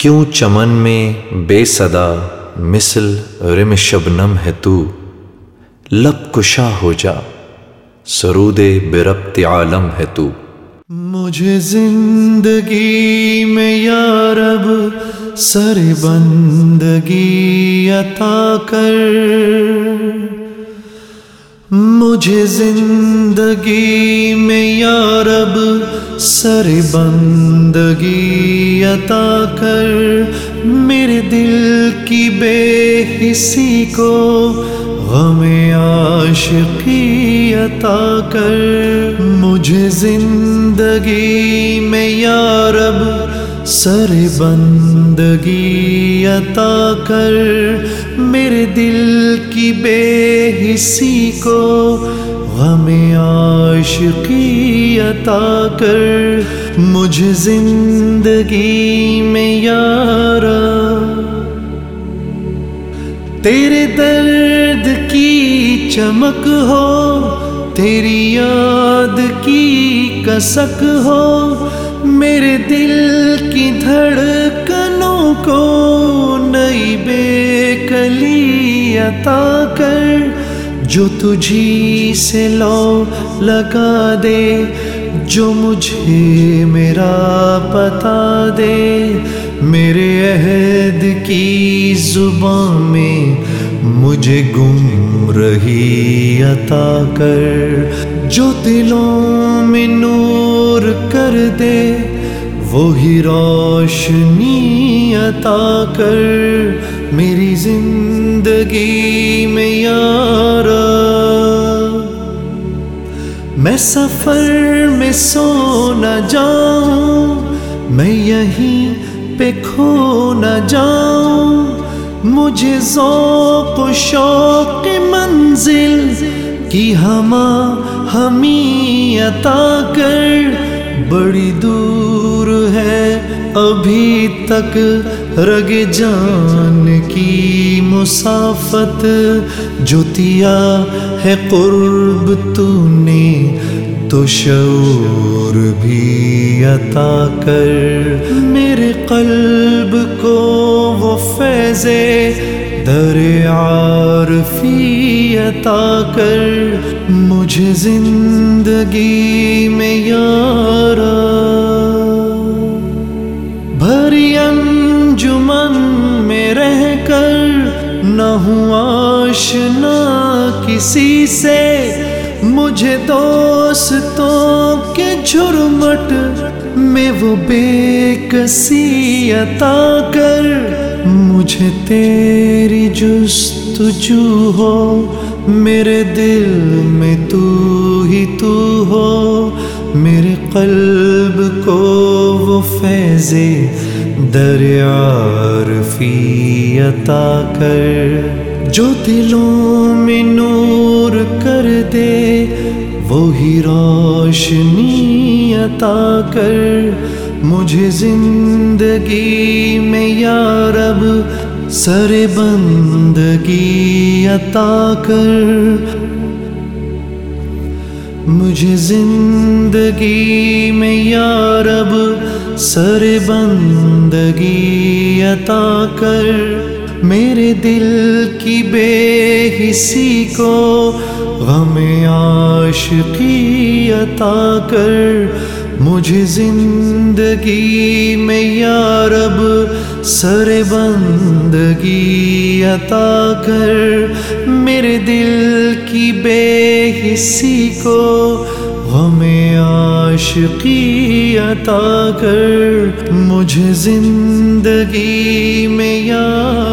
کیوں چمن میں بے صدا مثل رم شبنم ہے تو؟ لب کشا ہو جا، سرود بربت عالم ہے تو؟ مجھے زندگی میں یا رب سر بندگی عطا کر۔ مجھے زندگی میں یا رب سر بندگی عطا کر۔ میرے دل کی بے حسی کو غم عاشقی عطا کر۔ مجھے زندگی میں یا رب سر بندگی عطا کر۔ میرے دل کی بے حسی کو غم عاشقی عطا کر مجھے زندگی میں یارا تیرے درد کی چمک ہو، تیری یاد کی کسک ہو، میرے دل کی دھڑکنوں کو عطا کر، جو تجھی سے لو لگا دے، جو مجھے میرا پتا دے۔ میرے عہد کی زبان میں مجھے گم رہی عطا کر۔ جو دلوں میں نور کر دے، وہی روشنی عطا کر۔ میری زندگی میں یارا میں سفر میں سو نہ جاؤں، میں یہیں پہ کھو نہ جاؤں۔ مجھے ذوق و شوق منزل کی ہما ہمیں عطا کر۔ بڑی دور ہے ابھی تک رگ جان کی مسافت جو دیا ہے قرب تو نے تو شعور بھی عطا کر۔ میرے قلب کو وہ فیض در عارفی عطا کر۔ مجھے زندگی میں یارا، بھری انجمن میں رہ کر نہ ہوں آشنا کسی سے۔ مجھے دوستوں کے جھرمٹ میں وہ بے کسی عطا کر مجھے تیری جستجو ہو۔ میرے دل میں تو ہی تو ہو۔ میرے قلب کو وہ فیض دریا فی عطا کر، جو دلوں میں نور کر دے، وہی روشنی عطا کر۔ مجھے زندگی میں یا رب، سر بندگی عطا کر۔ مجھے زندگی میں یا رب سر بندگی عطا کر میرے دل کی بے حسی کو غم عاشقی عطا کر مجھے زندگی میں یا رب سر بندگی عطا کر میرے دل کی بے حسی کو عشقی عطا کر مجھے زندگی میں یاد